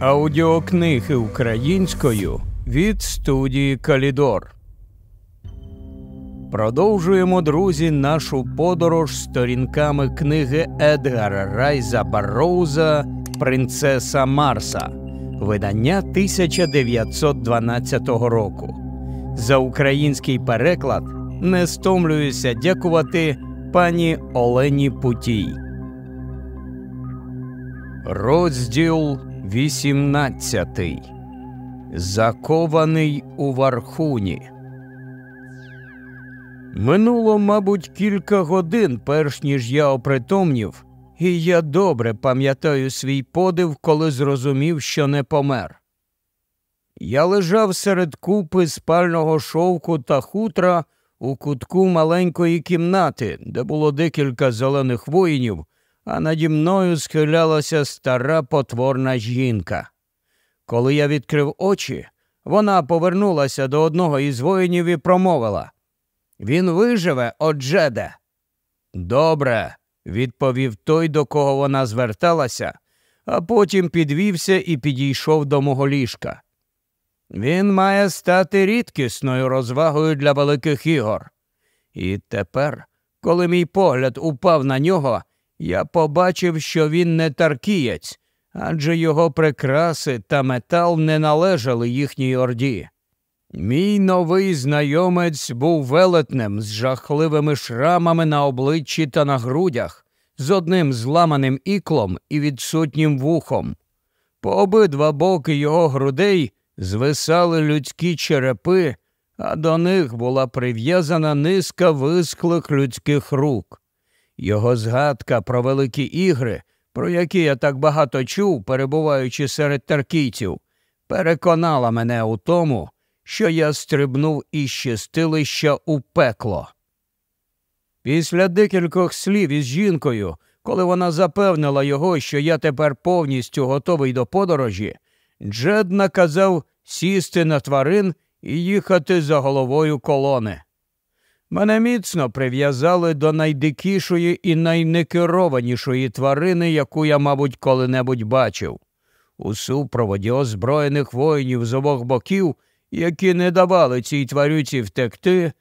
Аудіокниги українською від студії Калідор. Продовжуємо, друзі, нашу подорож сторінками книги Едгара Райза Барроуза Принцеса Марса, видання 1912 року. За український переклад не стомлююся дякувати пані Олені Путій. Розділ 18. Закований у Вархуні. Минуло, мабуть, кілька годин, перш ніж я опритомнів, і я добре пам'ятаю свій подив, коли зрозумів, що не помер. Я лежав серед купи спального шовку та хутра у кутку маленької кімнати, де було декілька зелених воїнів, а наді мною схилялася стара потворна жінка. Коли я відкрив очі, вона повернулася до одного із воїнів і промовила Він виживе, Оджеде. Добре, відповів той, до кого вона зверталася, а потім підвівся і підійшов до мого ліжка. Він має стати рідкісною розвагою для великих ігор. І тепер, коли мій погляд упав на нього, я побачив, що він не таркієць, адже його прикраси та метал не належали їхній орді. Мій новий знайомець був велетнем з жахливими шрамами на обличчі та на грудях, з одним зламаним іклом і відсутнім вухом. По обидва боки його грудей звисали людські черепи, а до них була прив'язана низка висклих людських рук. Його згадка про великі ігри, про які я так багато чув, перебуваючи серед таркійців, переконала мене у тому, що я стрибнув із чистилища у пекло. Після декількох слів із жінкою, коли вона запевнила його, що я тепер повністю готовий до подорожі, Джед наказав сісти на тварин і їхати за головою колони. Мене міцно прив'язали до найдикішої і найнекерованішої тварини, яку я, мабуть, коли-небудь бачив. У супроводі озброєних воїнів з обох боків, які не давали цій тварюці втекти,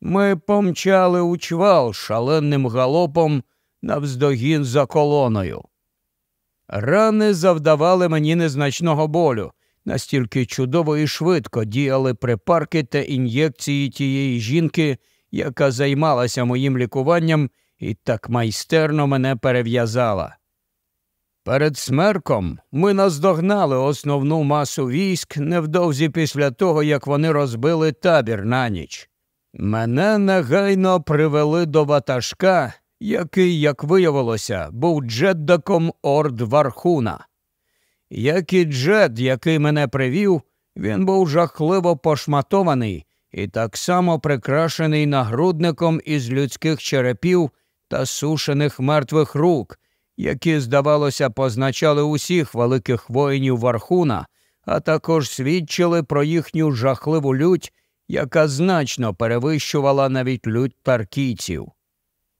ми помчали у чвал шаленим галопом навздогін за колоною. Рани завдавали мені незначного болю, настільки чудово і швидко діяли припарки та ін'єкції тієї жінки яка займалася моїм лікуванням і так майстерно мене перев'язала. Перед смерком ми наздогнали основну масу військ невдовзі після того, як вони розбили табір на ніч. Мене негайно привели до ватажка, який, як виявилося, був джеддаком Орд Вархуна. Як і джед, який мене привів, він був жахливо пошматований і так само прикрашений нагрудником із людських черепів та сушених мертвих рук, які, здавалося, позначали усіх великих воїнів Вархуна, а також свідчили про їхню жахливу лють, яка значно перевищувала навіть лють таркійців.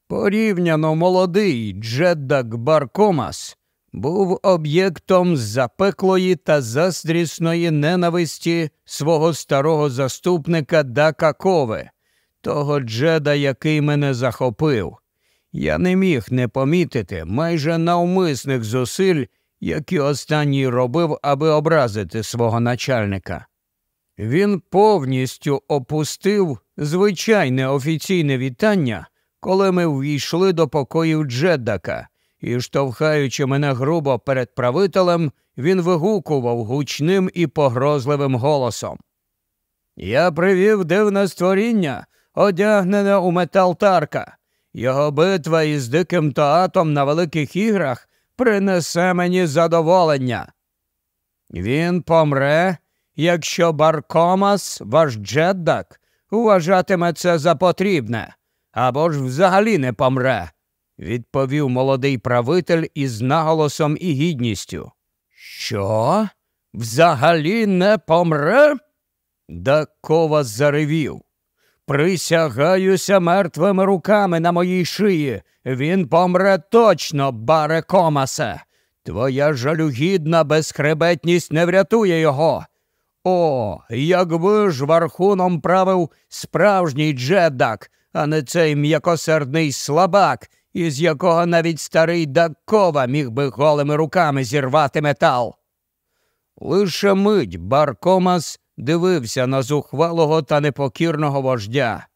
Порівняно молодий Джеддак Баркомас був об'єктом запеклої та заздрісної ненависті свого старого заступника Дака Кове, того Джеда, який мене захопив. Я не міг не помітити майже навмисних зусиль, які останній робив, аби образити свого начальника. Він повністю опустив звичайне офіційне вітання, коли ми ввійшли до покоїв Джеддака, і, штовхаючи мене грубо перед правителем, він вигукував гучним і погрозливим голосом. Я привів дивне створіння, одягнене у метал тарка. Його битва із диким тоатом на великих іграх принесе мені задоволення. Він помре, якщо Баркомас, ваш джеддак, вважатиме це за потрібне, або ж взагалі не помре, відповів молодий правитель із наголосом і гідністю. Що? Взагалі не помре? Дакова заревів. Присягаюся мертвими руками на моїй шиї. Він помре точно, баре Комасе. Твоя жалюгідна безхребетність не врятує його. О, якби ж вархуном правив справжній джеддак, а не цей м'якосердний слабак, із якого навіть старий Дакова міг би голими руками зірвати метал. Лише мить Баркомас дивився на зухвалого та непокірного вождя.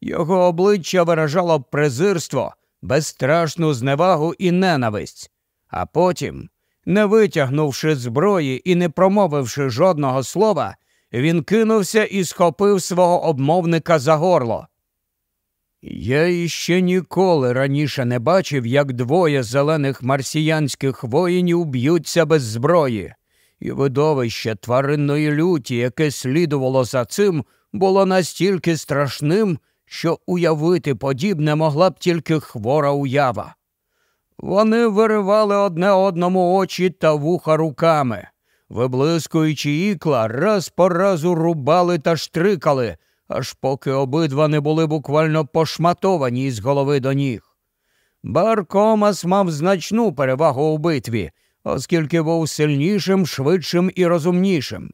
Його обличчя виражало презирство, безстрашну зневагу і ненависть, а потім, не витягнувши зброї і не промовивши жодного слова, він кинувся і схопив свого обмовника за горло. Я іще ніколи раніше не бачив, як двоє зелених марсіянських воїнів б'ються без зброї, і видовище тваринної люті, яке слідувало за цим, було настільки страшним, що уявити подібне могла б тільки хвора уява. Вони виривали одне одному очі та вуха руками, виблискуючи ікла, раз по разу рубали та штрикали, аж поки обидва не були буквально пошматовані з голови до ніг. Баркомас мав значну перевагу у битві, оскільки був сильнішим, швидшим і розумнішим.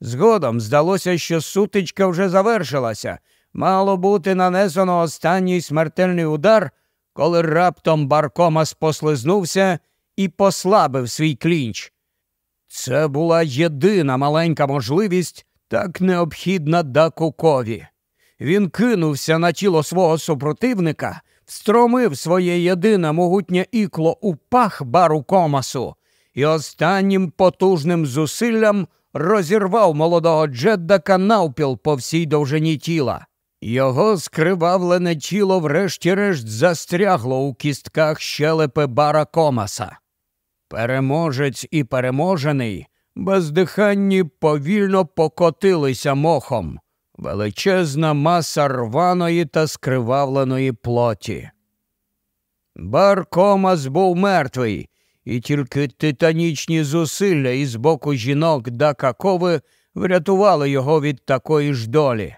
Згодом здалося, що сутичка вже завершилася, мало бути нанесено останній смертельний удар, коли раптом Баркомас послизнувся і послабив свій клінч. Це була єдина маленька можливість, так необхідна Дакукові. Він кинувся на тіло свого супротивника, встромив своє єдине могутнє ікло у пах бару комасу і останнім потужним зусиллям розірвав молодого Джеддака навпіл по всій довжині тіла. Його скривавлене тіло врешті-решт застрягло у кістках щелепи бара комаса. Переможець і переможений бездиханні повільно покотилися мохом, величезна маса рваної та скривавленої плоті. Бар Комас був мертвий, і тільки титанічні зусилля із боку жінок Дакакови врятували його від такої ж долі.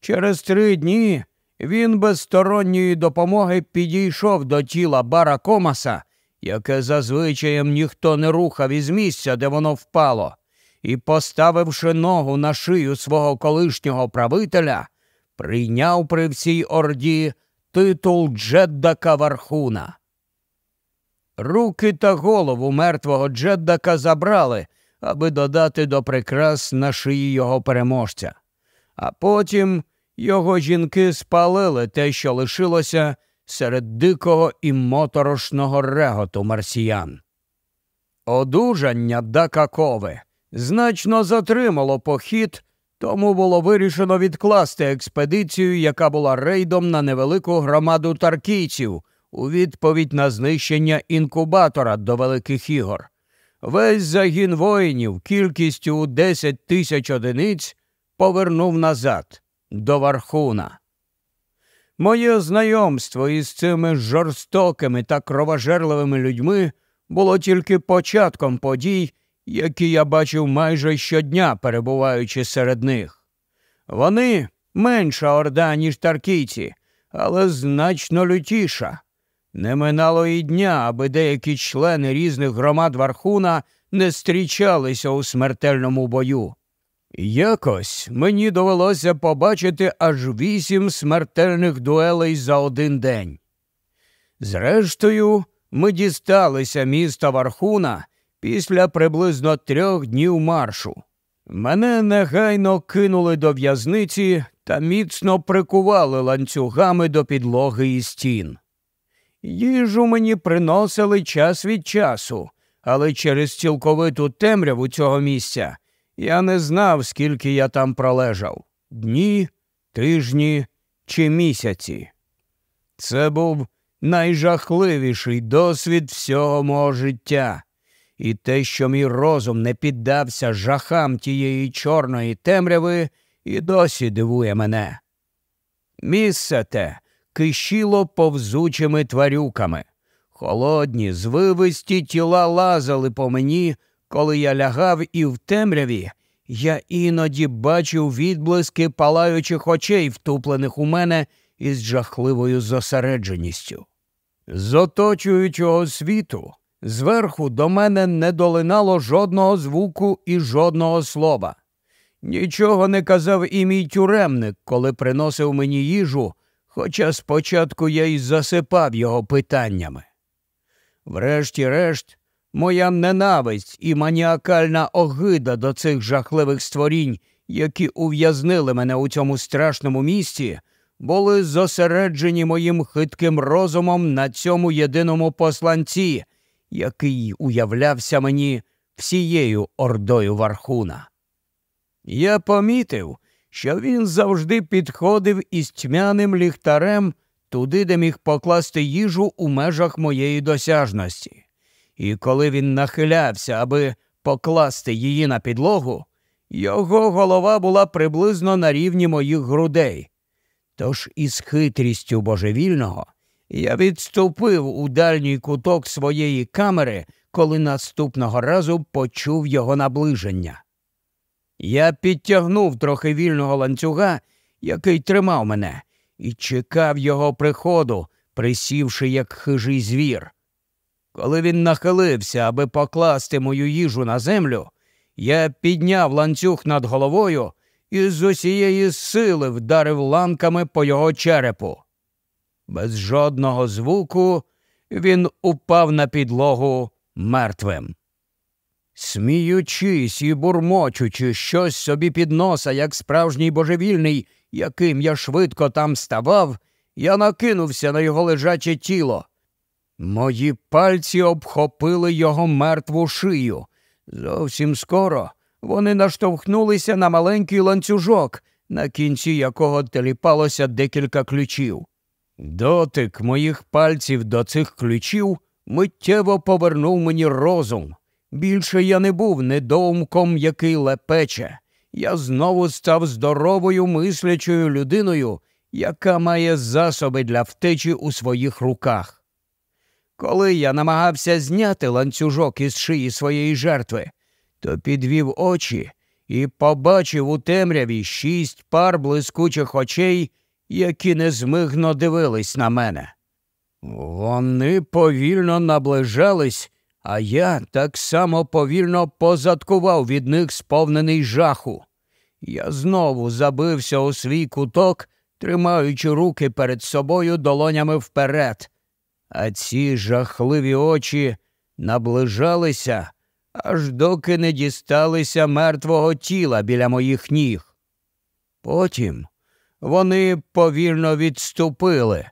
Через три дні він без сторонньої допомоги підійшов до тіла Бара Комаса, яке зазвичаєм ніхто не рухав із місця, де воно впало, і, поставивши ногу на шию свого колишнього правителя, прийняв при всій орді титул Джеддака Вархуна. Руки та голову мертвого Джеддака забрали, аби додати до прикрас на шиї його переможця. А потім його жінки спалили те, що лишилося серед дикого і моторошного реготу марсіян. Одужання Дакакови значно затримало похід, тому було вирішено відкласти експедицію, яка була рейдом на невелику громаду таркійців у відповідь на знищення інкубатора до Великих ігор. Весь загін воїнів кількістю у 10 тисяч одиниць повернув назад до Вархуна. Моє знайомство із цими жорстокими та кровожерливими людьми було тільки початком подій, які я бачив майже щодня, перебуваючи серед них. Вони менша орда, ніж таркійці, але значно лютіша. Не минало і дня, аби деякі члени різних громад Вархуна не зустрічалися у смертельному бою. Якось мені довелося побачити аж вісім смертельних дуелей за один день. Зрештою, ми дісталися міста Вархуна після приблизно трьох днів маршу. Мене негайно кинули до в'язниці та міцно прикували ланцюгами до підлоги і стін. Їжу мені приносили час від часу, але через цілковиту темряву цього місця я не знав, скільки я там пролежав дні, тижні чи місяці. Це був найжахливіший досвід всього мого життя, і те, що мій розум не піддався жахам тієї чорної темряви, і досі дивує мене. Місце те кишіло повзучими тварюками. Холодні, звивисті тіла лазали по мені, коли я лягав і в темряві, я іноді бачив відблиски палаючих очей, втуплених у мене із жахливою зосередженістю. З оточуючого світу Зверху до мене не долинало жодного звуку і жодного слова. Нічого не казав і мій тюремник, коли приносив мені їжу, хоча спочатку я й засипав його питаннями. Врешті-решт, моя ненависть і маніакальна огида до цих жахливих створінь, які ув'язнили мене у цьому страшному місті, були зосереджені моїм хитким розумом на цьому єдиному посланці, який уявлявся мені всією ордою Вархуна. Я помітив, що він завжди підходив із тьмяним ліхтарем туди, де міг покласти їжу у межах моєї досяжності. І коли він нахилявся, аби покласти її на підлогу, його голова була приблизно на рівні моїх грудей. Тож із хитрістю божевільного я відступив у дальній куток своєї камери, коли наступного разу почув його наближення. Я підтягнув трохи вільного ланцюга, який тримав мене, і чекав його приходу, присівши як хижий звір. Коли він нахилився, аби покласти мою їжу на землю, я підняв ланцюг над головою і з усієї сили вдарив ланками по його черепу. Без жодного звуку він упав на підлогу мертвим. Сміючись і бурмочучи щось собі під носа, як справжній божевільний, яким я швидко там ставав, я накинувся на його лежаче тіло. Мої пальці обхопили його мертву шию. Зовсім скоро вони наштовхнулися на маленький ланцюжок, на кінці якого теліпалося декілька ключів. Дотик моїх пальців до цих ключів миттєво повернув мені розум. Більше я не був недоумком, який лепече. Я знову став здоровою мислячою людиною, яка має засоби для втечі у своїх руках. Коли я намагався зняти ланцюжок із шиї своєї жертви, то підвів очі і побачив у темряві шість пар блискучих очей, які незмигно дивились на мене. Вони повільно наближались, а я так само повільно позадкував від них сповнений жаху. Я знову забився у свій куток, тримаючи руки перед собою долонями вперед, а ці жахливі очі наближалися, аж доки не дісталися мертвого тіла біля моїх ніг. Потім вони повільно відступили,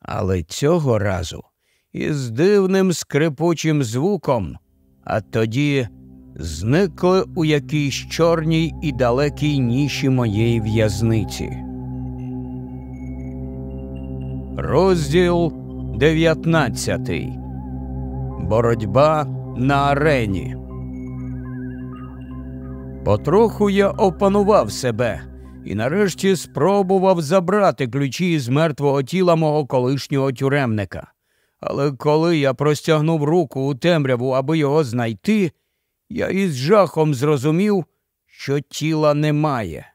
але цього разу із дивним скрипучим звуком, а тоді зникли у якійсь чорній і далекій ніші моєї в'язниці. Розділ 19 Боротьба на арені. Потроху я опанував себе і нарешті спробував забрати ключі з мертвого тіла мого колишнього тюремника. Але коли я простягнув руку у темряву, аби його знайти, я із жахом зрозумів, що тіла немає.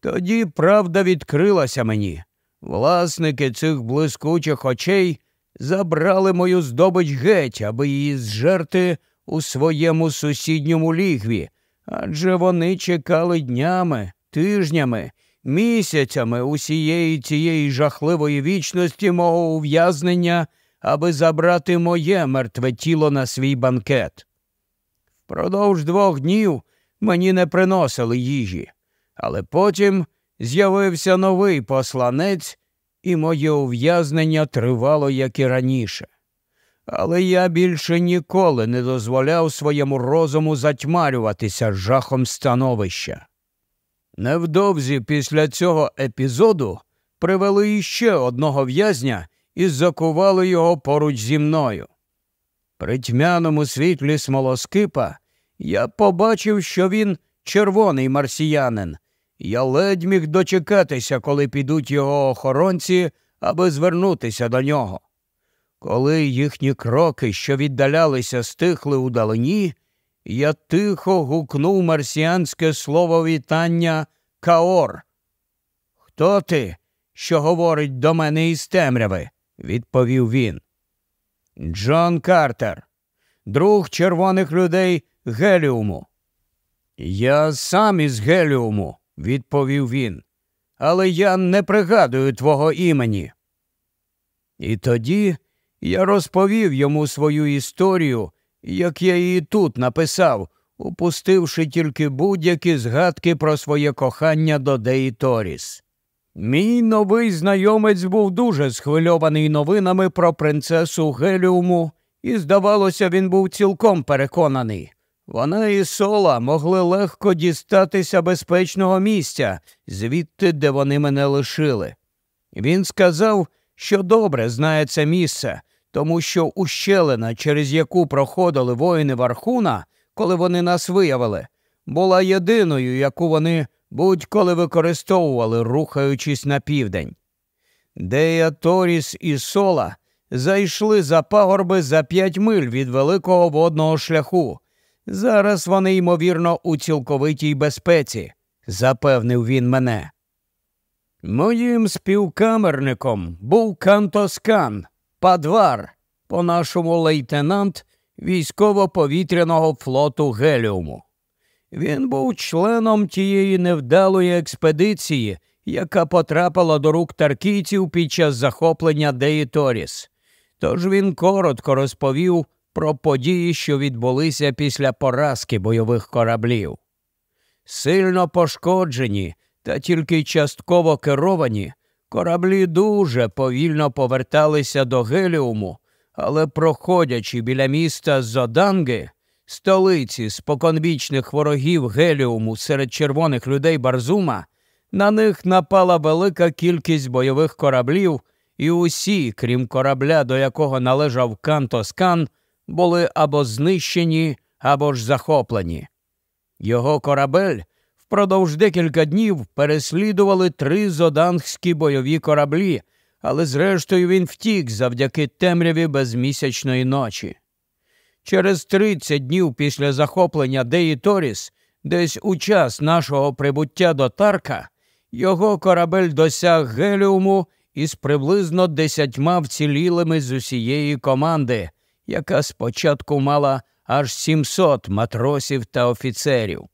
Тоді правда відкрилася мені. Власники цих блискучих очей забрали мою здобич геть, аби її зжерти у своєму сусідньому лігві, адже вони чекали днями, тижнями, місяцями усієї цієї жахливої вічності мого ув'язнення, аби забрати моє мертве тіло на свій банкет. Впродовж двох днів мені не приносили їжі, але потім з'явився новий посланець, і моє ув'язнення тривало, як і раніше. Але я більше ніколи не дозволяв своєму розуму затьмарюватися жахом становища. Невдовзі після цього епізоду привели іще одного в'язня і закували його поруч зі мною. При тьмяному світлі смолоскипа я побачив, що він червоний марсіянин. Я ледь міг дочекатися, коли підуть його охоронці, аби звернутися до нього. Коли їхні кроки, що віддалялися, стихли у далині, я тихо гукнув марсіанське слово вітання Каор. Хто ти, що говорить до мене із темряви? відповів він. Джон Картер, друг червоних людей Геліуму. Я сам із Геліуму, відповів він, але я не пригадую твого імені. І тоді я розповів йому свою історію, як я її тут написав, упустивши тільки будь-які згадки про своє кохання до Деї Торіс. Мій новий знайомець був дуже схвильований новинами про принцесу Геліуму, і, здавалося, він був цілком переконаний. Вона і сола могли легко дістатися безпечного місця, звідти, де вони мене лишили. Він сказав, що добре знає це місце, тому що ущелина, через яку проходили воїни Вархуна, коли вони нас виявили, була єдиною, яку вони будь-коли використовували, рухаючись на південь. Дея Торіс і Сола зайшли за пагорби за п'ять миль від великого водного шляху. Зараз вони, ймовірно, у цілковитій безпеці, запевнив він мене. Моїм співкамерником був Кантоскан, Падвар, по нашому лейтенант військово-повітряного флоту Геліуму. Він був членом тієї невдалої експедиції, яка потрапила до рук таркійців під час захоплення Деї Торіс. Тож він коротко розповів про події, що відбулися після поразки бойових кораблів. Сильно пошкоджені та тільки частково керовані, кораблі дуже повільно поверталися до Геліуму, але, проходячи біля міста Зоданги, столиці споконвічних ворогів Геліуму серед червоних людей Барзума, на них напала велика кількість бойових кораблів, і усі, крім корабля, до якого належав Кантоскан, були або знищені, або ж захоплені. Його корабель впродовж декілька днів переслідували три зодангські бойові кораблі, але зрештою він втік завдяки темряві безмісячної ночі. Через 30 днів після захоплення Деї Торіс, десь у час нашого прибуття до Тарка, його корабель досяг Геліуму із приблизно десятьма вцілілими з усієї команди, яка спочатку мала аж 700 матросів та офіцерів.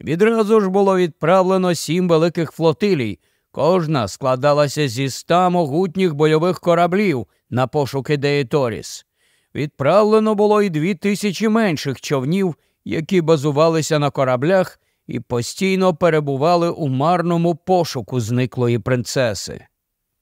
Відразу ж було відправлено сім великих флотилій, кожна складалася зі ста могутніх бойових кораблів на пошуки Деєторіс. Відправлено було й дві тисячі менших човнів, які базувалися на кораблях і постійно перебували у марному пошуку зниклої принцеси.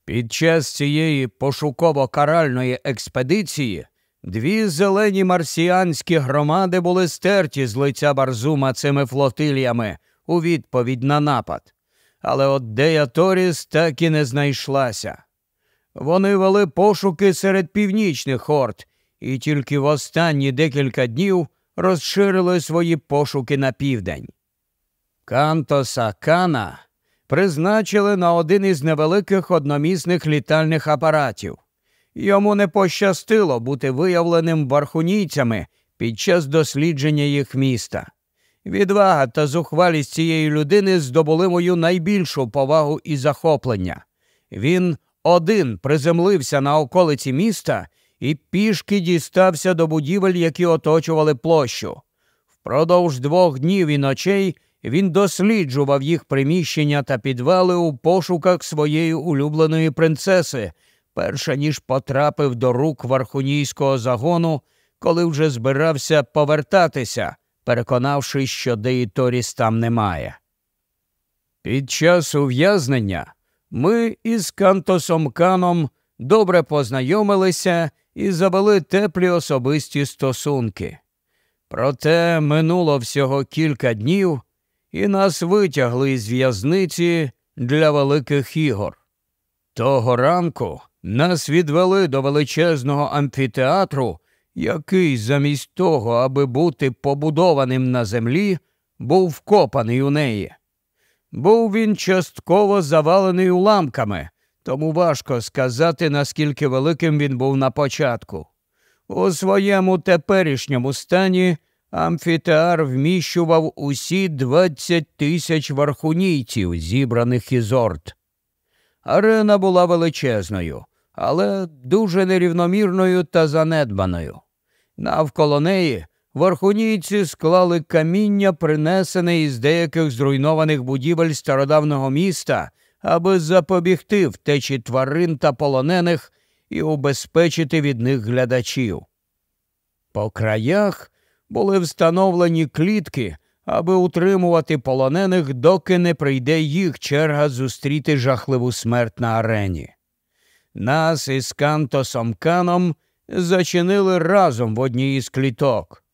Під час цієї пошуково-каральної експедиції дві зелені марсіанські громади були стерті з лиця Барзума цими флотиліями у відповідь на напад. Але от Дея Торіс так і не знайшлася. Вони вели пошуки серед північних орд і тільки в останні декілька днів розширили свої пошуки на південь. Кантоса Кана призначили на один із невеликих одномісних літальних апаратів. Йому не пощастило бути виявленим бархунійцями під час дослідження їх міста. Відвага та зухвалість цієї людини здобули мою найбільшу повагу і захоплення. Він один приземлився на околиці міста і пішки дістався до будівель, які оточували площу. Впродовж двох днів і ночей він досліджував їх приміщення та підвали у пошуках своєї улюбленої принцеси, перша ніж потрапив до рук вархунійського загону, коли вже збирався повертатися, переконавшись, що Деїторіс там немає. Під час ув'язнення ми із Кантосом Каном добре познайомилися і завели теплі особисті стосунки. Проте минуло всього кілька днів, і нас витягли з в'язниці для великих ігор. Того ранку нас відвели до величезного амфітеатру, який, замість того, аби бути побудованим на землі, був вкопаний у неї. Був він частково завалений уламками, тому важко сказати, наскільки великим він був на початку. У своєму теперішньому стані амфітеар вміщував усі 20 тисяч вархунійців, зібраних із орд. Арена була величезною, але дуже нерівномірною та занедбаною. Навколо неї Верхунійці склали каміння, принесене із деяких зруйнованих будівель стародавнього міста, аби запобігти втечі тварин та полонених і убезпечити від них глядачів. По краях були встановлені клітки, аби утримувати полонених, доки не прийде їх черга зустріти жахливу смерть на арені. Нас із Кантосом Каном зачинили разом в одній із кліток.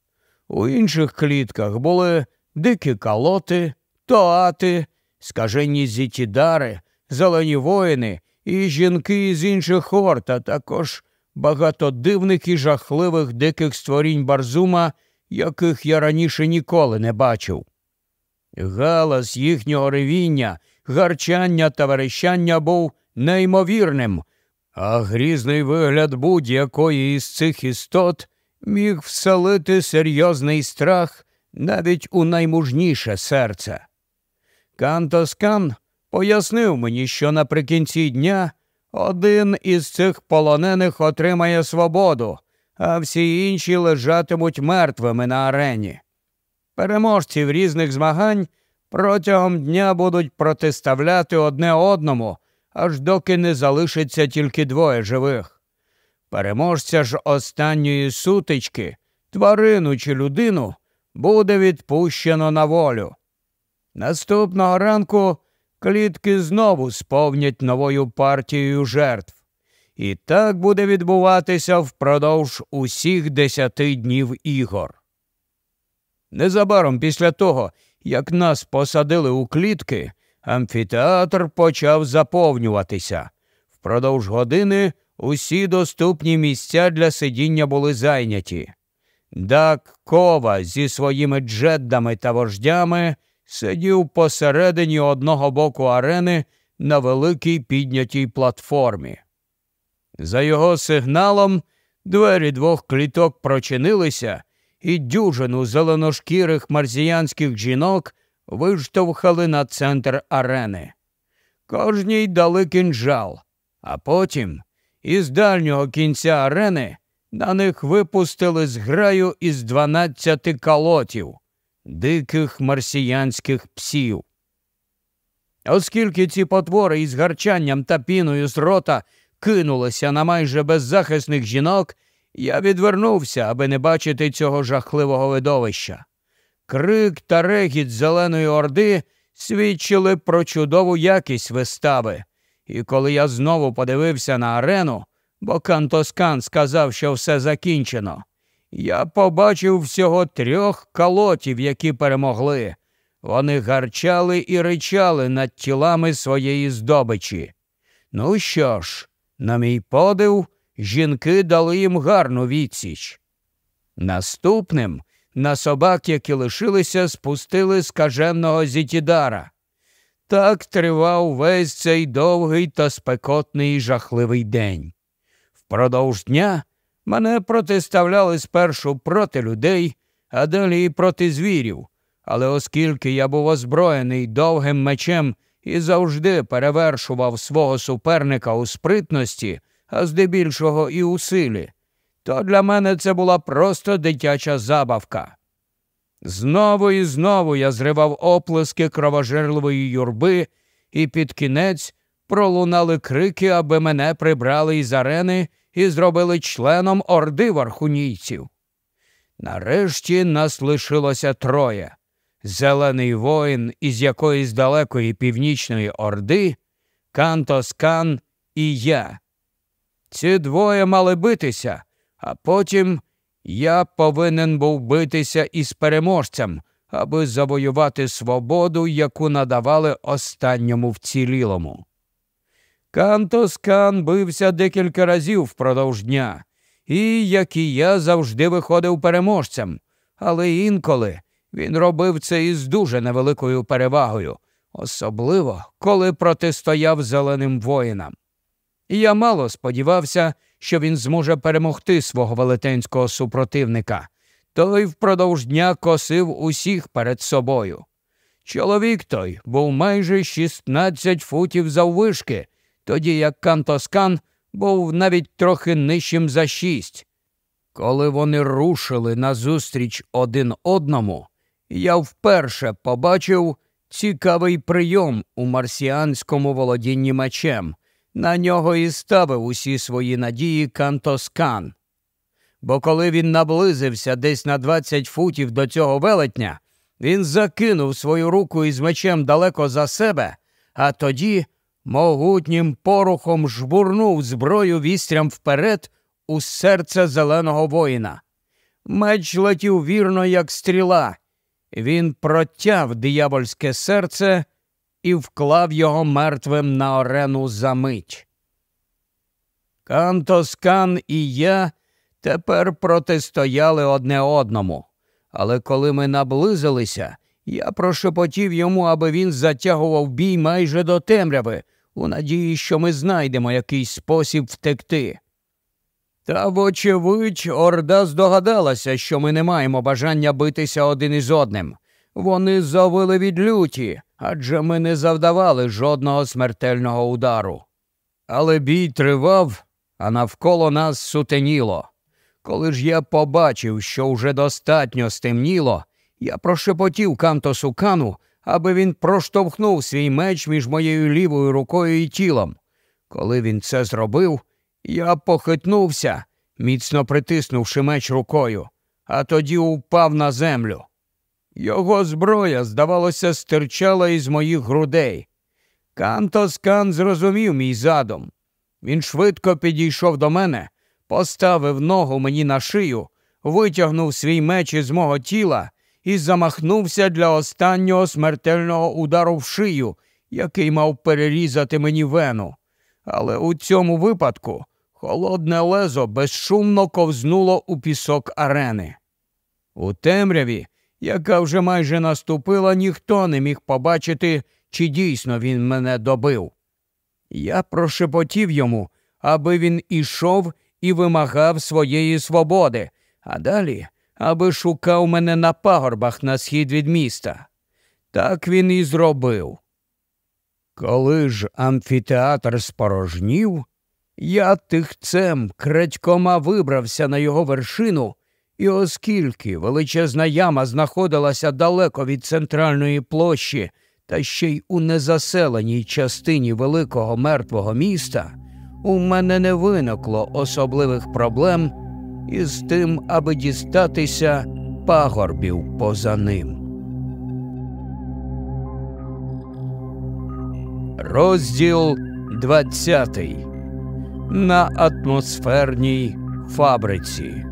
У інших клітках були дикі калоти, тоати, скажені зітідари, зелені воїни і жінки з інших орд, а також багато дивних і жахливих диких створінь Барзума, яких я раніше ніколи не бачив. Галас їхнього ревіння, гарчання та верещання був неймовірним, а грізний вигляд будь-якої із цих істот міг вселити серйозний страх навіть у наймужніше серце. Кантоскан пояснив мені, що наприкінці дня один із цих полонених отримає свободу, а всі інші лежатимуть мертвими на арені. Переможці в різних змагань протягом дня будуть протиставляти одне одному, аж доки не залишиться тільки двоє живих. Переможця ж останньої сутички, тварину чи людину, буде відпущено на волю. Наступного ранку клітки знову сповнять новою партією жертв. І так буде відбуватися впродовж усіх десяти днів ігор. Незабаром після того, як нас посадили у клітки, амфітеатр почав заповнюватися. Впродовж години Усі доступні місця для сидіння були зайняті. Дак кова зі своїми джеддами та вождями сидів посередині одного боку арени на великій піднятій платформі. За його сигналом двері двох кліток прочинилися, і дюжину зеленошкірих марсіянських жінок виштовхали на центр арени. Кожній дали кинджал, а потім із дальнього кінця арени на них випустили зграю із дванадцяти калотів, диких марсіянських псів. Оскільки ці потвори із гарчанням та піною з рота кинулися на майже беззахисних жінок, я відвернувся, аби не бачити цього жахливого видовища. Крик та регіт Зеленої Орди свідчили про чудову якість вистави. І коли я знову подивився на арену, бо Кантоскан сказав, що все закінчено, я побачив всього трьох калотів, які перемогли. Вони гарчали і ричали над тілами своєї здобичі. Ну що ж, на мій подив, жінки дали їм гарну відсіч. Наступним на собак, які лишилися, спустили скаженого зітідара. Так тривав весь цей довгий та спекотний і жахливий день. Впродовж дня мене протиставляли спершу проти людей, а далі і проти звірів. Але оскільки я був озброєний довгим мечем і завжди перевершував свого суперника у спритності, а здебільшого і у силі, то для мене це була просто дитяча забавка. Знову і знову я зривав оплески кровожерливої юрби, і під кінець пролунали крики, аби мене прибрали із арени і зробили членом орди вархунійців. Нарешті нас лишилося троє зелений воїн із якоїсь далекої північної орди, Кантоскан і я. Ці двоє мали битися, а потім я повинен був битися із переможцем, аби завоювати свободу, яку надавали останньому вцілілому. Кантоскан бився декілька разів впродовж дня, і, як і я, завжди виходив переможцем, але інколи він робив це із дуже невеликою перевагою, особливо коли протистояв зеленим воїнам. Я мало сподівався, що він зможе перемогти свого велетенського супротивника. Той впродовж дня косив усіх перед собою. Чоловік той був майже 16 футів заввишки, тоді як Кантоскан був навіть трохи нижчим за шість. Коли вони рушили назустріч один одному, я вперше побачив цікавий прийом у марсіанському володінні мечем. На нього і ставив усі свої надії Кантоскан. Бо коли він наблизився десь на 20 футів до цього велетня, він закинув свою руку із мечем далеко за себе, а тоді могутнім порухом жбурнув зброю вістрям вперед у серце зеленого воїна. Меч летів вірно, як стріла. Він протяв диявольське серце і вклав його мертвим на орену за мить. Кантоскан і я тепер протистояли одне одному, але коли ми наблизилися, я прошепотів йому, аби він затягував бій майже до темряви, у надії, що ми знайдемо якийсь спосіб втекти. Та, вочевидь, Орда здогадалася, що ми не маємо бажання битися один із одним. Вони завили від люті, адже ми не завдавали жодного смертельного удару. Але бій тривав, а навколо нас сутеніло. Коли ж я побачив, що вже достатньо стемніло, я прошепотів Кантосу Кану, аби він проштовхнув свій меч між моєю лівою рукою і тілом. Коли він це зробив, я похитнувся, міцно притиснувши меч рукою, а тоді упав на землю. Його зброя, здавалося, стирчала із моїх грудей. Кантоскан зрозумів мій задум. Він швидко підійшов до мене, поставив ногу мені на шию, витягнув свій меч із мого тіла і замахнувся для останнього смертельного удару в шию, який мав перерізати мені вену. Але у цьому випадку холодне лезо безшумно ковзнуло у пісок арени. У темряві, яка вже майже наступила, ніхто не міг побачити, чи дійсно він мене добив. Я прошепотів йому, аби він ішов і вимагав своєї свободи, а далі аби шукав мене на пагорбах на схід від міста. Так він і зробив. Коли ж амфітеатр спорожнів, я тихцем крадькома вибрався на його вершину, і оскільки величезна яма знаходилася далеко від центральної площі та ще й у незаселеній частині великого мертвого міста, у мене не виникло особливих проблем із тим, аби дістатися пагорбів поза ним. Розділ 20 на атмосферній фабриці.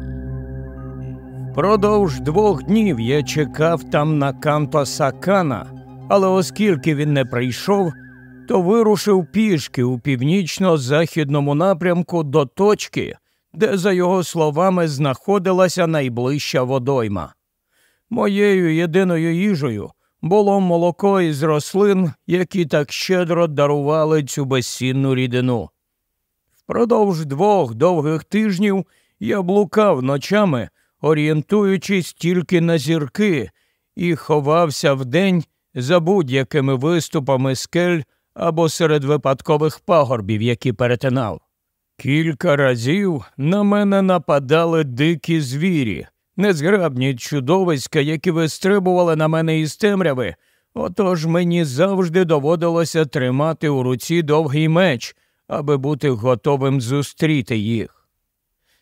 Продовж двох днів я чекав там на Канто Сакана, але оскільки він не прийшов, то вирушив пішки у північно-західному напрямку до точки, де, за його словами, знаходилася найближча водойма. Моєю єдиною їжею було молоко із рослин, які так щедро дарували цю безцінну рідину. Впродовж двох довгих тижнів я блукав ночами, орієнтуючись тільки на зірки, і ховався вдень за будь-якими виступами скель або серед випадкових пагорбів, які перетинав. Кілька разів на мене нападали дикі звірі, незграбні чудовиська, які вистрибували на мене із темряви, отож мені завжди доводилося тримати у руці довгий меч, аби бути готовим зустріти їх.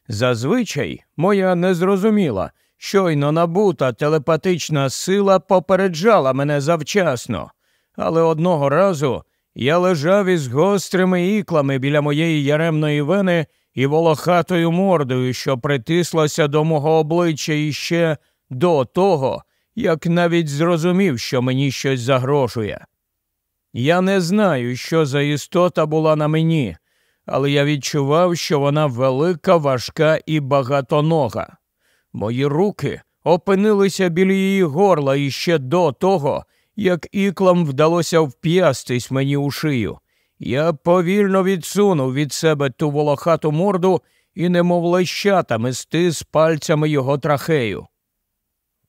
Зазвичай моя незрозуміла, щойно набута телепатична сила попереджала мене завчасно, але одного разу я лежав із гострими іклами біля моєї яремної вени і волохатою мордою, що притислася до мого обличчя іще до того, як навіть зрозумів, що мені щось загрожує. Я не знаю, що за істота була на мені, але я відчував, що вона велика, важка і багатонога. Мої руки опинилися біля її горла іще до того, як іклам вдалося вп'ястись мені у шию. Я повільно відсунув від себе ту волохату морду і, немов лещатами, стис пальцями його трахею.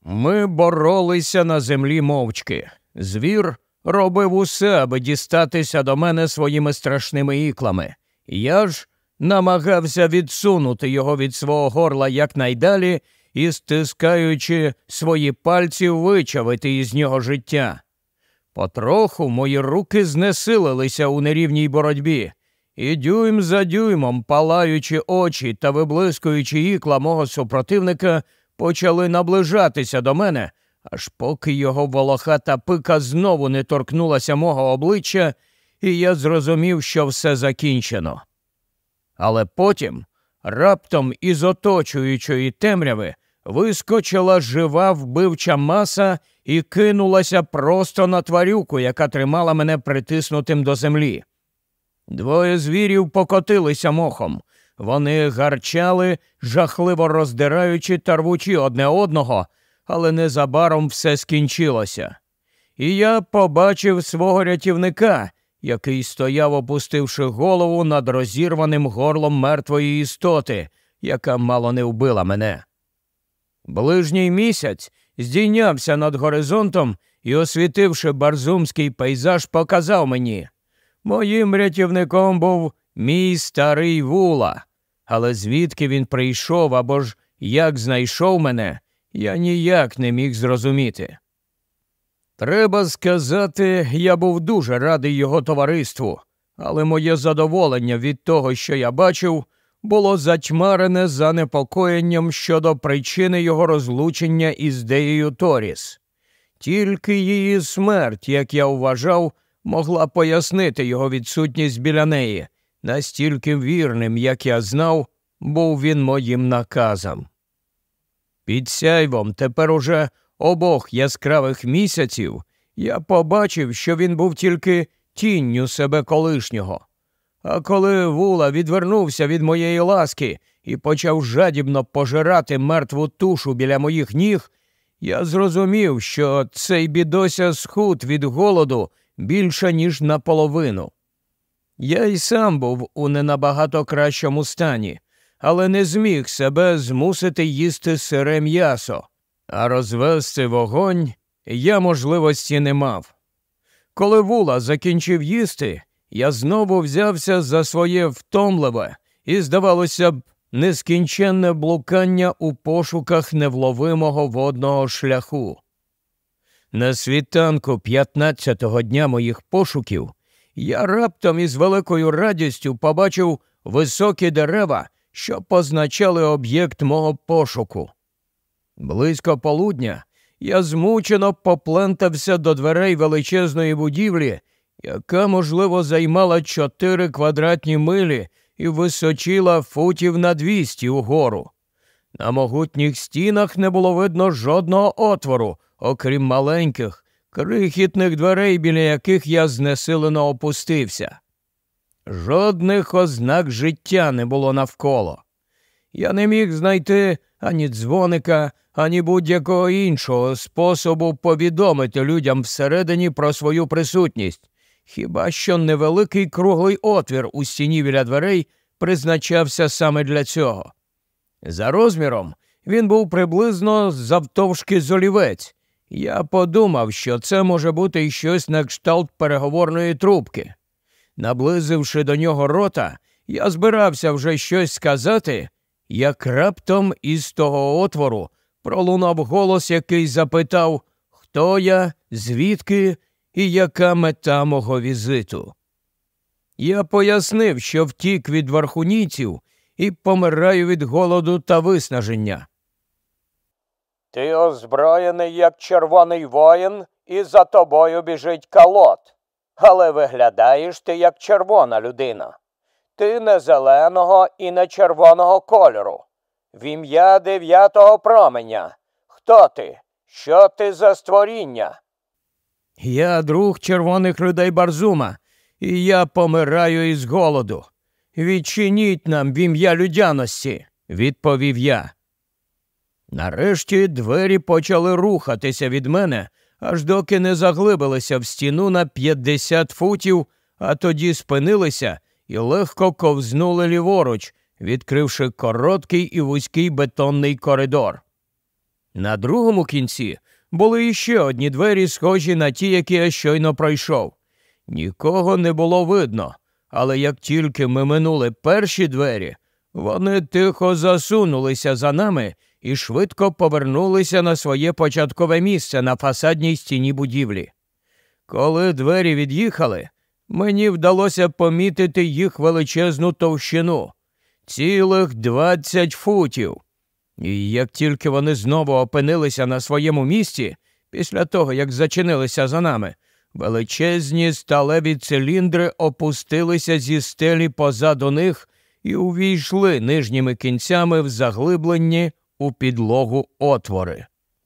Ми боролися на землі мовчки. Звір робив усе, аби дістатися до мене своїми страшними іклами. Я ж намагався відсунути його від свого горла якнайдалі і, стискаючи свої пальці, вичавити із нього життя. Потроху мої руки знесилилися у нерівній боротьбі, і дюйм за дюймом, палаючи очі та виблискуючи ікла мого супротивника, почали наближатися до мене, аж поки його волохата пика знову не торкнулася мого обличчя, і я зрозумів, що все закінчено. Але потім, раптом із оточуючої темряви, вискочила жива вбивча маса і кинулася просто на тварюку, яка тримала мене притиснутим до землі. Двоє звірів покотилися мохом. Вони гарчали, жахливо роздираючи та рвучи одне одного, але незабаром все скінчилося. І я побачив свого рятівника, який стояв, опустивши голову над розірваним горлом мертвої істоти, яка мало не вбила мене. Ближній місяць здійнявся над горизонтом і, освітивши барзумський пейзаж, показав мені. Моїм рятівником був мій старий вула, але звідки він прийшов або ж як знайшов мене, я ніяк не міг зрозуміти. Треба сказати, я був дуже радий його товариству, але моє задоволення від того, що я бачив, було затьмарене занепокоєнням щодо причини його розлучення із Деєю Торіс. Тільки її смерть, як я вважав, могла пояснити його відсутність біля неї. Настільки вірним, як я знав, був він моїм наказом. Під сяйвом тепер уже обох яскравих місяців я побачив, що він був тільки тінню себе колишнього. А коли вула відвернувся від моєї ласки і почав жадібно пожирати мертву тушу біля моїх ніг, я зрозумів, що цей бідося схуд від голоду більше, ніж наполовину. Я й сам був у ненабагато кращому стані, але не зміг себе змусити їсти сире м'ясо, а розвести вогонь я можливості не мав. Коли вула закінчив їсти, я знову взявся за своє втомливе і, здавалося б, нескінченне блукання у пошуках невловимого водного шляху. На світанку 15-го дня моїх пошуків я раптом із великою радістю побачив високі дерева, що позначали об'єкт мого пошуку. Близько полудня я змучено поплентався до дверей величезної будівлі, яка, можливо, займала чотири квадратні милі і височила футів на двісті угору. На могутніх стінах не було видно жодного отвору, окрім маленьких, крихітних дверей, біля яких я знесилено опустився. Жодних ознак життя не було навколо. Я не міг знайти ані дзвоника, ані будь-якого іншого способу повідомити людям всередині про свою присутність, хіба що невеликий круглий отвір у стіні біля дверей призначався саме для цього. За розміром він був приблизно завтовшки золівець. Я подумав, що це може бути щось на кшталт переговорної трубки. Наблизивши до нього рота, я збирався вже щось сказати, як раптом із того отвору пролунав голос, який запитав, хто я, звідки і яка мета мого візиту. Я пояснив, що втік від верхунійців і помираю від голоду та виснаження. Ти озброєний, як червоний воїн, і за тобою біжить калот. Але виглядаєш ти як червона людина. Ти не зеленого і не червоного кольору. В ім'я дев'ятого променя. Хто ти? Що ти за створіння? Я друг червоних людей Барзума, і я помираю із голоду. Відчиніть нам в ім'я людяності, відповів я. Нарешті двері почали рухатися від мене, аж доки не заглибилися в стіну на 50 футів, а тоді спинилися і легко ковзнули ліворуч, відкривши короткий і вузький бетонний коридор. На другому кінці були іще одні двері, схожі на ті, які я щойно пройшов. Нікого не було видно, але як тільки ми минули перші двері, вони тихо засунулися за нами і швидко повернулися на своє початкове місце на фасадній стіні будівлі. Коли двері від'їхали, мені вдалося помітити їх величезну товщину цілих двадцять футів. І як тільки вони знову опинилися на своєму місці, після того як зачинилися за нами, величезні сталеві циліндри опустилися зі стелі позаду них і увійшли нижніми кінцями в заглиблені у підлогу отвори.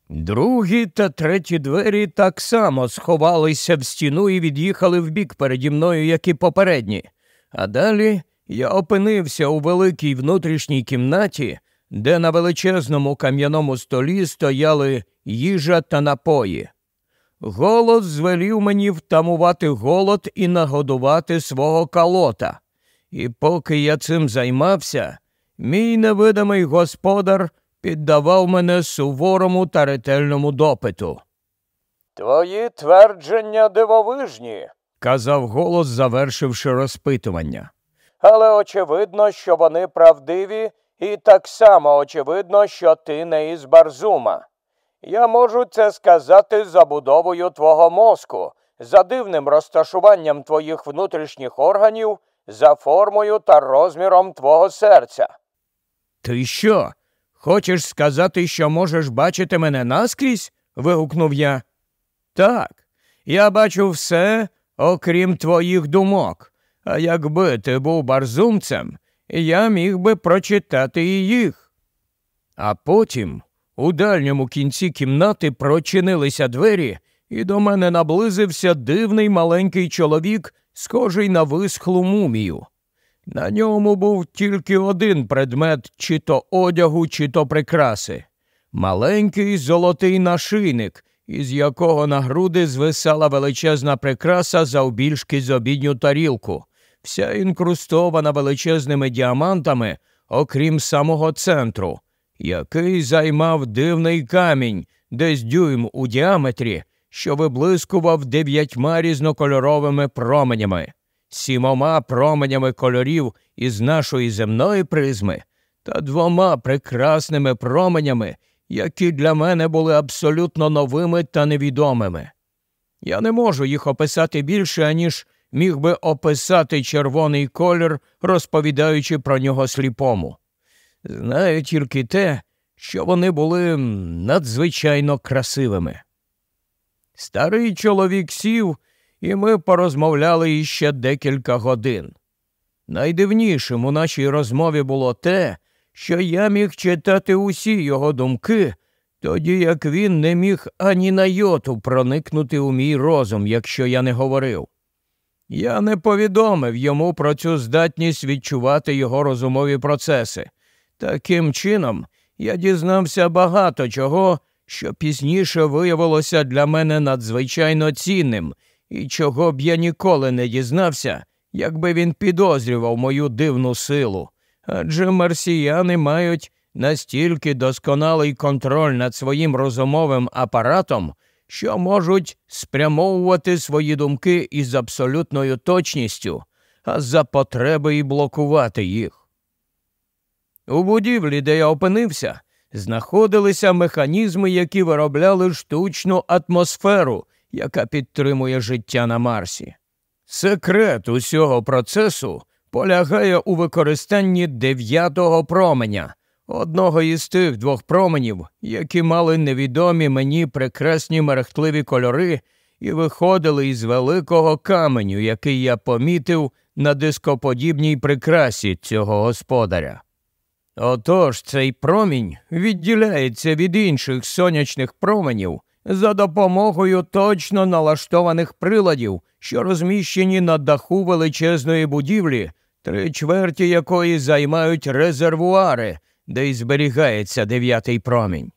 Другі та треті двері так само сховалися в стіну і від'їхали вбік переді мною, як і попередні. А далі я опинився у великій внутрішній кімнаті, де на величезному кам'яному столі стояли їжа та напої. Голос звелів мені втамувати голод і нагодувати свого калота. І поки я цим займався, мій невидимий господар піддавав мене суворому та ретельному допиту. Твої твердження дивовижні, казав голос, завершивши розпитування. Але очевидно, що вони правдиві, і так само очевидно, що ти не із Барзума. Я можу це сказати забудовою твого мозку, за дивним розташуванням твоїх внутрішніх органів, за формою та розміром твого серця. Ти що? Хочеш сказати, що можеш бачити мене наскрізь? вигукнув я. Так, я бачу все, окрім твоїх думок. А якби ти був барзумцем, я міг би прочитати і їх. А потім у дальньому кінці кімнати прочинилися двері, і до мене наблизився дивний маленький чоловік, схожий на висхлу мумію. На ньому був тільки один предмет, чи то одягу, чи то прикраси маленький золотий нашийник, із якого на груди звисала величезна прикраса завбільшки з обідню тарілку, вся інкрустована величезними діамантами, окрім самого центру, який займав дивний камінь, десь дюйм у діаметрі, що виблискував дев'ятьма різнокольоровими променями сімома променями кольорів із нашої земної призми та двома прекрасними променями, які для мене були абсолютно новими та невідомими. Я не можу їх описати більше, аніж міг би описати червоний колір, розповідаючи про нього сліпому. Знаю тільки те, що вони були надзвичайно красивими. Старий чоловік сів і ми порозмовляли іще декілька годин. Найдивнішим у нашій розмові було те, що я міг читати усі його думки, тоді як він не міг ані на йоту проникнути у мій розум, якщо я не говорив. Я не повідомив йому про цю здатність відчувати його розумові процеси. Таким чином, я дізнався багато чого, що пізніше виявилося для мене надзвичайно цінним і чого б я ніколи не дізнався, якби він підозрював мою дивну силу. Адже марсіяни мають настільки досконалий контроль над своїм розумовим апаратом, що можуть спрямовувати свої думки із абсолютною точністю, а за потреби і блокувати їх. У будівлі, де я опинився, знаходилися механізми, які виробляли штучну атмосферу, яка підтримує життя на Марсі. Секрет усього процесу полягає у використанні дев'ятого променя, одного із тих двох променів, які мали невідомі мені прекрасні мерехтливі кольори і виходили із великого каменю, який я помітив на дископодібній прикрасі цього господаря. Отож цей промінь відділяється від інших сонячних променів за допомогою точно налаштованих приладів, що розміщені на даху величезної будівлі, три чверті якої займають резервуари, де й зберігається дев'ятий промінь.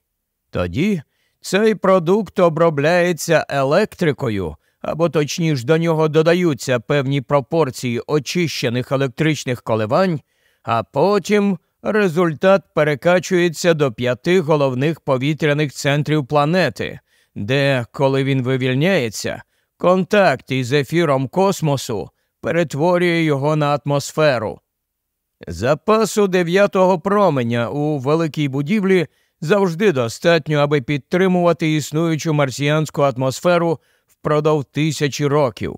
Тоді цей продукт обробляється електрикою, або точніше до нього додаються певні пропорції очищених електричних коливань, а потім результат перекачується до п'яти головних повітряних центрів планети, де, коли він вивільняється, контакт із ефіром космосу перетворює його на атмосферу. Запасу дев'ятого променя у великій будівлі завжди достатньо, аби підтримувати існуючу марсіанську атмосферу впродовж тисячі років.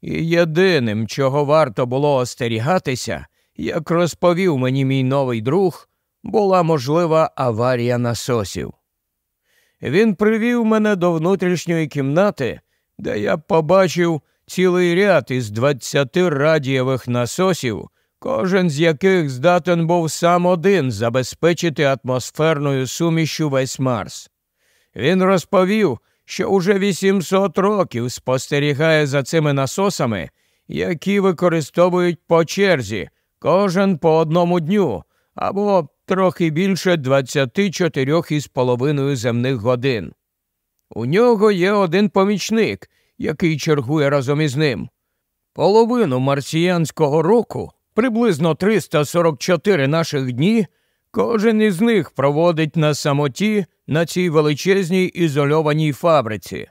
І єдиним, чого варто було остерігатися, як розповів мені мій новий друг, була можлива аварія насосів. Він привів мене до внутрішньої кімнати, де я побачив цілий ряд із двадцяти радієвих насосів, кожен з яких здатен був сам один забезпечити атмосферною сумішю весь Марс. Він розповів, що уже 800 років спостерігає за цими насосами, які використовують по черзі, кожен по одному дню або трохи більше 24 із половиною земних годин. У нього є один помічник, який чергує разом із ним. Половину марсіянського року, приблизно 344 наших дні, кожен із них проводить на самоті на цій величезній ізольованій фабриці.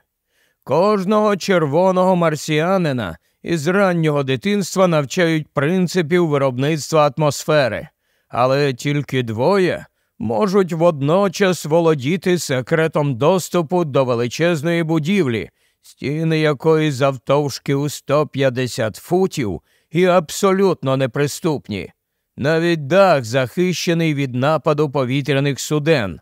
Кожного червоного марсіанина із раннього дитинства навчають принципів виробництва атмосфери, але тільки двоє можуть водночас володіти секретом доступу до величезної будівлі, стіни якої завтовшки у 150 футів і абсолютно неприступні. Навіть дах захищений від нападу повітряних суден.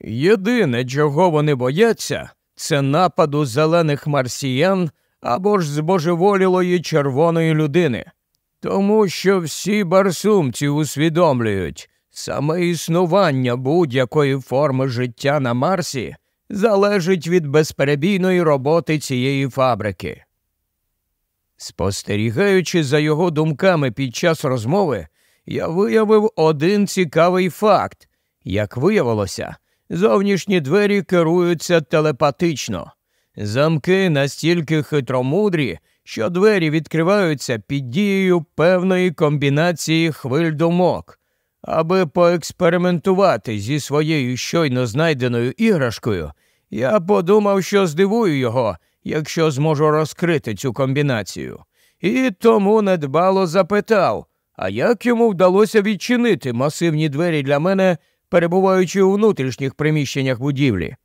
Єдине, чого вони бояться, це нападу зелених марсіян або ж збожеволілої червоної людини, тому що всі барсумці усвідомлюють, саме існування будь-якої форми життя на Марсі залежить від безперебійної роботи цієї фабрики. Спостерігаючи за його думками під час розмови, я виявив один цікавий факт як виявилося, зовнішні двері керуються телепатично. Замки настільки хитромудрі, що двері відкриваються під дією певної комбінації хвиль думок. Аби поекспериментувати зі своєю щойно знайденою іграшкою, я подумав, що здивую його, якщо зможу розкрити цю комбінацію. І тому недбало запитав, а як йому вдалося відчинити масивні двері для мене, перебуваючи у внутрішніх приміщеннях будівлі.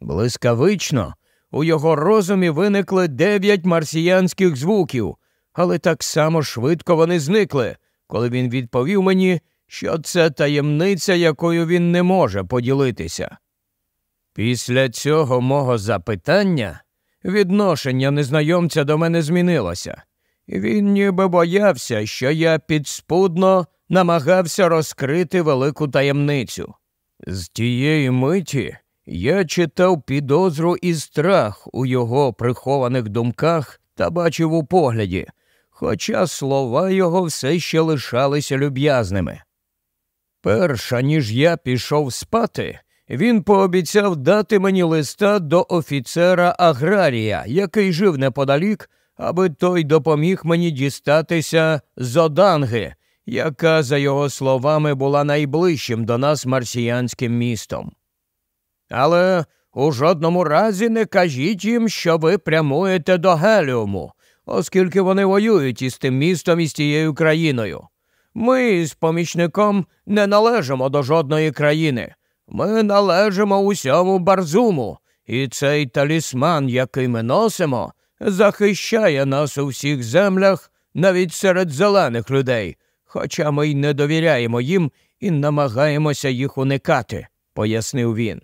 Блискавично у його розумі виникли дев'ять марсіянських звуків, але так само швидко вони зникли, коли він відповів мені, що це таємниця, якою він не може поділитися. Після цього мого запитання відношення незнайомця до мене змінилося, він ніби боявся, що я підспудно намагався розкрити велику таємницю. З тієї миті я читав підозру і страх у його прихованих думках та бачив у погляді, хоча слова його все ще лишалися люб'язними. Перша ніж я пішов спати, він пообіцяв дати мені листа до офіцера аграрія, який жив неподалік, аби той допоміг мені дістатися з Оданги, яка, за його словами, була найближчим до нас марсіянським містом. Але у жодному разі не кажіть їм, що ви прямуєте до Геліуму, оскільки вони воюють із тим містом і з тією країною. Ми з помічником не належимо до жодної країни. Ми належимо усьому барзуму, і цей талісман, який ми носимо, захищає нас у всіх землях, навіть серед зелених людей, хоча ми й не довіряємо їм і намагаємося їх уникати, пояснив він.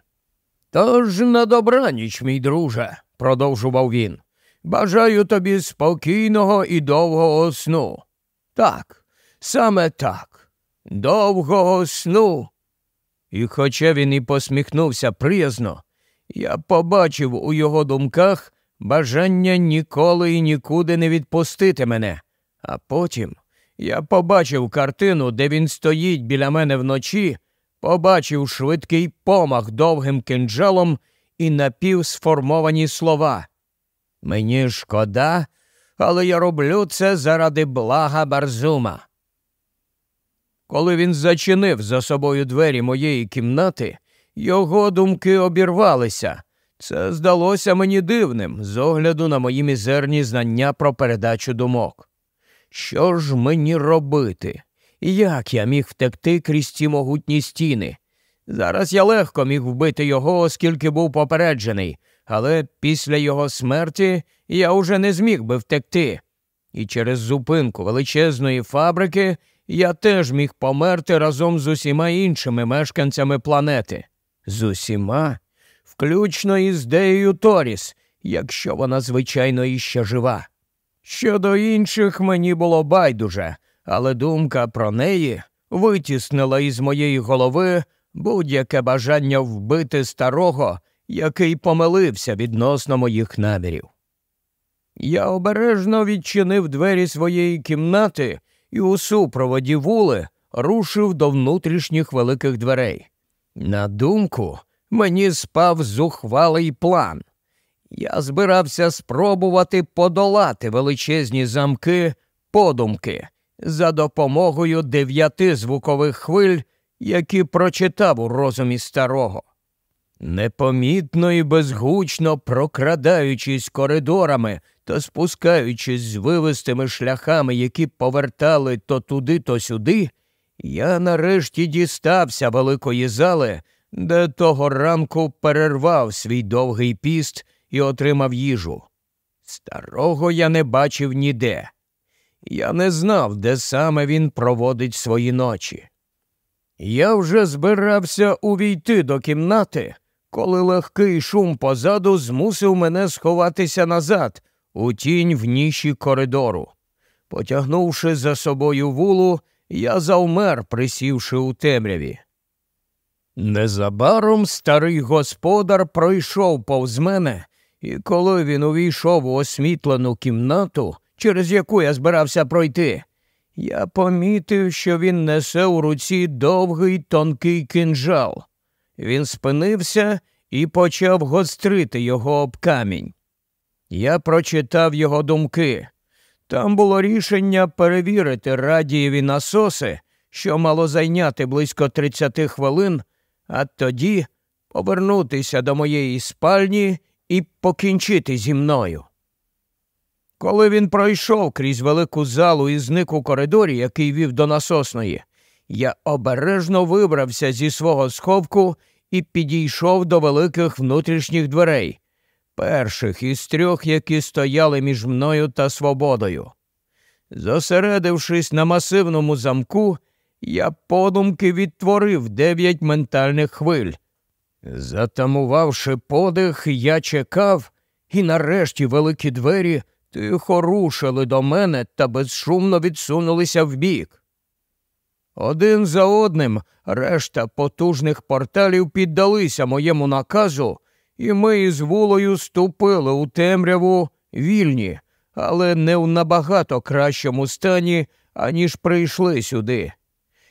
Тож на добраніч, мій друже, продовжував він. Бажаю тобі спокійного і довгого сну. Так, саме так, довгого сну. І хоча він і посміхнувся приязно, я побачив у його думках бажання ніколи і нікуди не відпустити мене, а потім я побачив картину, де він стоїть біля мене вночі, побачив швидкий помах довгим кинджалом і напівсформовані слова. Мені шкода, але я роблю це заради блага Барзума. Коли він зачинив за собою двері моєї кімнати, його думки обірвалися. Це здалося мені дивним з огляду на мої мізерні знання про передачу думок. Що ж мені робити? Як я міг втекти крізь ці могутні стіни? Зараз я легко міг вбити його, оскільки був попереджений, але після його смерті я уже не зміг би втекти. І через зупинку величезної фабрики я теж міг померти разом з усіма іншими мешканцями планети. З усіма, включно із Деєю Торіс, якщо вона, звичайно, іще жива. Щодо інших мені було байдуже, але думка про неї витіснила із моєї голови будь-яке бажання вбити старого, який помилився відносно моїх намірів. Я обережно відчинив двері своєї кімнати і у супроводі вули рушив до внутрішніх великих дверей. На думку, мені спав зухвалий план. Я збирався спробувати подолати величезні замки подумки за допомогою дев'яти звукових хвиль, які прочитав у розумі старого. Непомітно і безгучно прокрадаючись коридорами та спускаючись з вивистими шляхами, які повертали то туди, то сюди, я нарешті дістався великої зали, де того ранку перервав свій довгий піст і отримав їжу. Старого я не бачив ніде. Я не знав, де саме він проводить свої ночі. Я вже збирався увійти до кімнати, коли легкий шум позаду змусив мене сховатися назад, у тінь в ніші коридору. Потягнувши за собою вулу, я завмер, присівши у темряві. Незабаром старий господар пройшов повз мене, і коли він увійшов у освітлену кімнату, через яку я збирався пройти, я помітив, що він несе у руці довгий тонкий кинжал. Він спинився і почав гострити його об камінь. Я прочитав його думки. Там було рішення перевірити радієві насоси, що мало зайняти близько 30 хвилин, а тоді повернутися до моєї спальні і покінчити зі мною. Коли він пройшов крізь велику залу і зник у коридорі, який вів до насосної, я обережно вибрався зі свого сховку і підійшов до великих внутрішніх дверей, перших із трьох, які стояли між мною та свободою. Зосередившись на масивному замку, я подумки відтворив дев'ять ментальних хвиль. Затамувавши подих, я чекав, і нарешті великі двері тихо рушили до мене та безшумно відсунулися вбік. Один за одним решта потужних порталів піддалися моєму наказу, і ми із вулою ступили у темряву вільні, але не в набагато кращому стані, аніж прийшли сюди.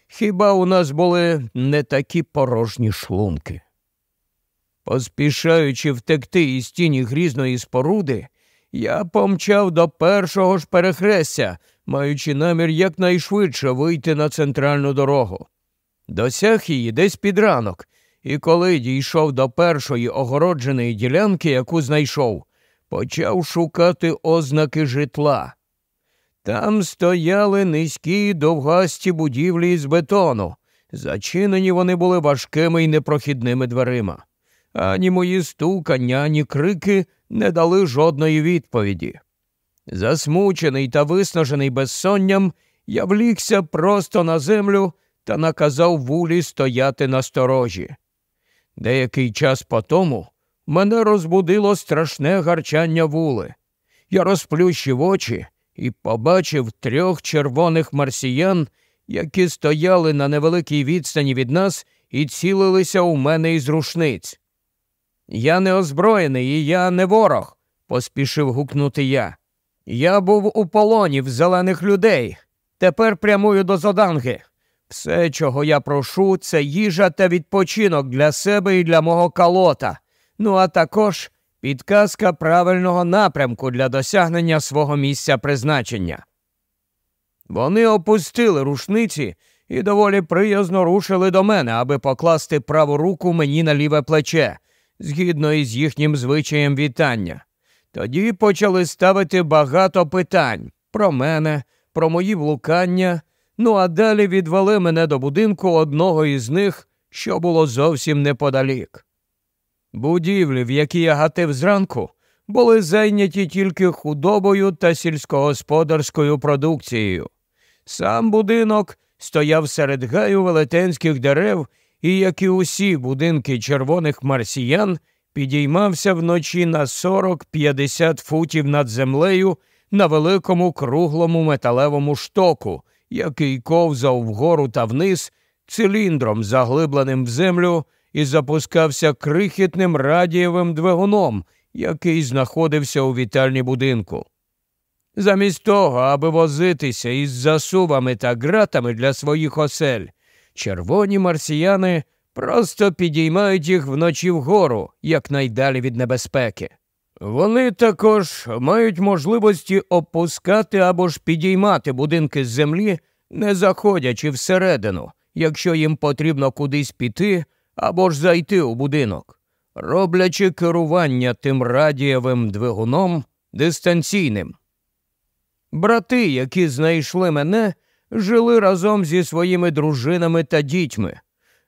Хіба у нас були не такі порожні шлунки? Поспішаючи втекти із тіні грізної споруди, я помчав до першого ж перехрестя, маючи намір якнайшвидше вийти на центральну дорогу. Досяг її десь під ранок, і коли дійшов до першої огородженої ділянки, яку знайшов, почав шукати ознаки житла. Там стояли низькі довгасті будівлі з бетону. Зачинені вони були важкими і непрохідними дверима. Ані мої стукання, ані крики не дали жодної відповіді. Засмучений та виснажений безсонням, я влігся просто на землю та наказав вулі стояти на сторожі. Деякий час по тому мене розбудило страшне гарчання вули. Я розплющив очі і побачив трьох червоних марсіян, які стояли на невеликій відстані від нас і цілилися у мене із рушниць. Я не озброєний і я не ворог, поспішив гукнути я. Я був у полоні в зелених людей. Тепер прямую до Зоданги. Все, чого я прошу, це їжа та відпочинок для себе і для мого калота. Ну а також підказка правильного напрямку для досягнення свого місця призначення. Вони опустили рушниці і доволі приязно рушили до мене, аби покласти праву руку мені на ліве плече, згідно із їхнім звичаєм вітання. Тоді почали ставити багато питань про мене, про мої влукання, ну а далі відвели мене до будинку одного із них, що було зовсім неподалік. Будівлі, в які я гатив зранку, були зайняті тільки худобою та сільськогосподарською продукцією. Сам будинок стояв серед гаю велетенських дерев і, як і усі будинки червоних марсіян, підіймався вночі на 40-50 футів над землею на великому круглому металевому штоку, який ковзав вгору та вниз циліндром, заглибленим в землю, і запускався крихітним радієвим двигуном, який знаходився у вітальні будинку. Замість того, аби возитися із засувами та ґратами для своїх осель, червоні марсіяни просто підіймають їх вночі вгору, якнайдалі від небезпеки. Вони також мають можливості опускати або ж підіймати будинки з землі, не заходячи всередину, якщо їм потрібно кудись піти або ж зайти у будинок, роблячи керування тим радієвим двигуном дистанційним. Брати, які знайшли мене, жили разом зі своїми дружинами та дітьми.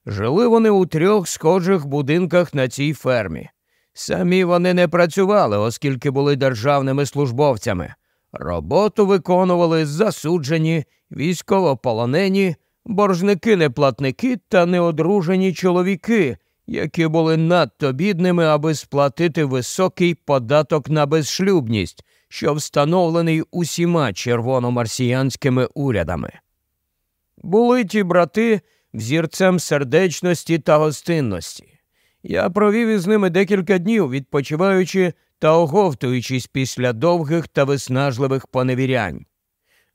Жили вони у трьох схожих будинках на цій фермі. Самі вони не працювали, оскільки були державними службовцями. Роботу виконували засуджені, військовополонені, боржники неплатники та неодружені чоловіки, які були надто бідними, аби сплатити високий податок на безшлюбність, що встановлений усіма червономарсіянськими урядами. Були ті брати взірцем сердечності та гостинності. Я провів із ними декілька днів, відпочиваючи та оговтуючись після довгих та виснажливих поневірянь.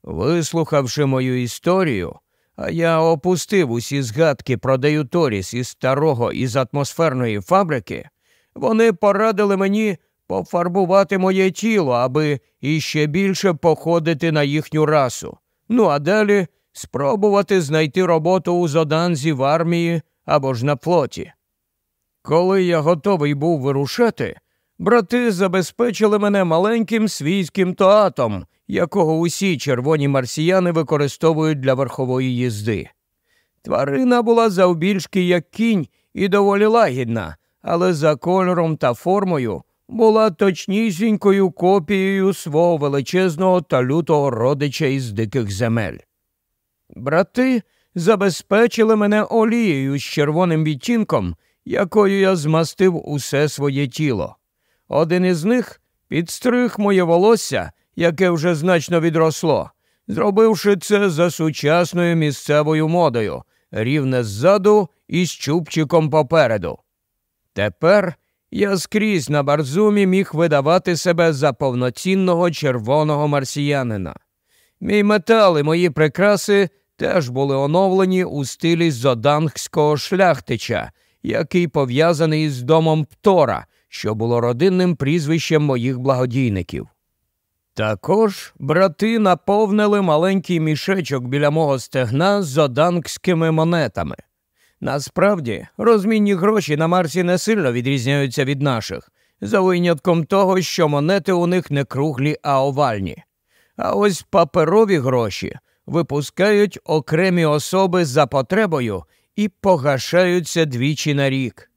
Вислухавши мою історію, а я опустив усі згадки про Деюторіс із старого із атмосферної фабрики, вони порадили мені пофарбувати моє тіло, аби іще більше походити на їхню расу. Ну а далі спробувати знайти роботу у Зоданзі в армії або ж на флоті. Коли я готовий був вирушати, брати забезпечили мене маленьким свійським тоатом, якого усі червоні марсіяни використовують для верхової їзди. Тварина була завбільшки як кінь і доволі лагідна, але за кольором та формою була точнісінькою копією свого величезного та лютого родича із диких земель. Брати забезпечили мене олією з червоним відтінком, якою я змастив усе своє тіло. Один із них підстриг моє волосся, яке вже значно відросло, зробивши це за сучасною місцевою модою, рівне ззаду і з чубчиком попереду. Тепер я скрізь на барзумі міг видавати себе за повноцінного червоного марсіянина. Мій метал і мої прикраси теж були оновлені у стилі зодангського шляхтича, який пов'язаний з домом Птора, що було родинним прізвищем моїх благодійників. Також брати наповнили маленький мішечок біля мого стегна зодангськими монетами. Насправді, розмінні гроші на Марсі не сильно відрізняються від наших, за винятком того, що монети у них не круглі, а овальні. А ось паперові гроші випускають окремі особи за потребою і погашаються двічі на рік.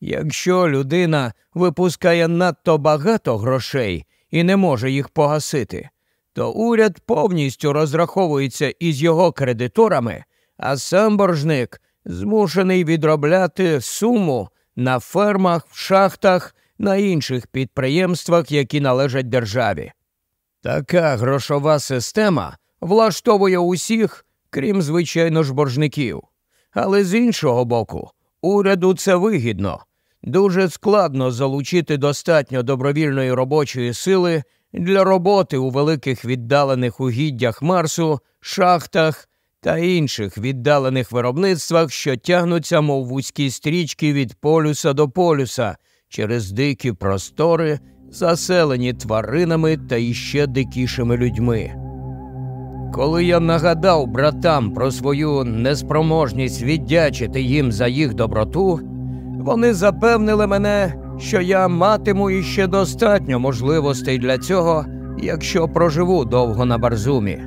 Якщо людина випускає надто багато грошей і не може їх погасити, то уряд повністю розраховується із його кредиторами, а сам боржник змушений відробляти суму на фермах, в шахтах, на інших підприємствах, які належать державі. Така грошова система влаштовує усіх, крім звичайно ж боржників. Але з іншого боку, уряду це вигідно. Дуже складно залучити достатньо добровільної робочої сили для роботи у великих віддалених угіддях Марсу, шахтах та інших віддалених виробництвах, що тягнуться, мов вузькі стрічки від полюса до полюса через дикі простори, заселені тваринами та іще дикішими людьми. Коли я нагадав братам про свою неспроможність віддячити їм за їх доброту, вони запевнили мене, що я матиму іще достатньо можливостей для цього, якщо проживу довго на Барзумі.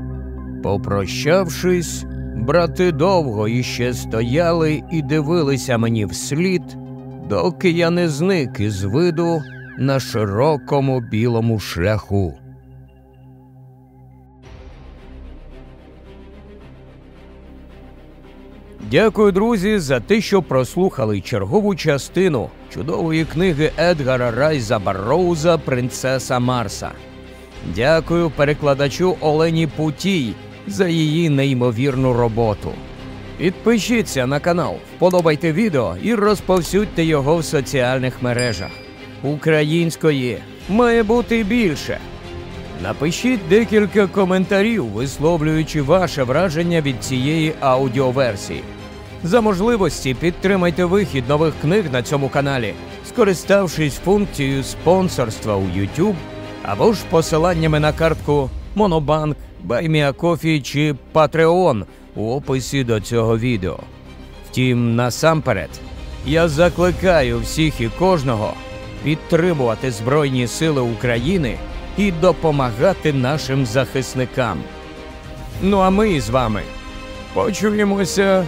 Попрощавшись, брати довго іще стояли і дивилися мені вслід, доки я не зник із виду на широкому білому шляху. Дякую, друзі, за те, що прослухали чергову частину чудової книги Едгара Райза Барроуза Принцеса Марса. Дякую перекладачу Олені Путій за її неймовірну роботу. Підпишіться на канал, вподобайте відео і розповсюдьте його в соціальних мережах. Української має бути більше. Напишіть декілька коментарів, висловлюючи ваше враження від цієї аудіоверсії. За можливості підтримайте вихід нових книг на цьому каналі, скориставшись функцією спонсорства у YouTube або ж посиланнями на картку Монобанк, Buy Me a Coffee чи Patreon у описі до цього відео. Втім, насамперед, я закликаю всіх і кожного підтримувати Збройні Сили України і допомагати нашим захисникам. Ну а ми з вами почуємося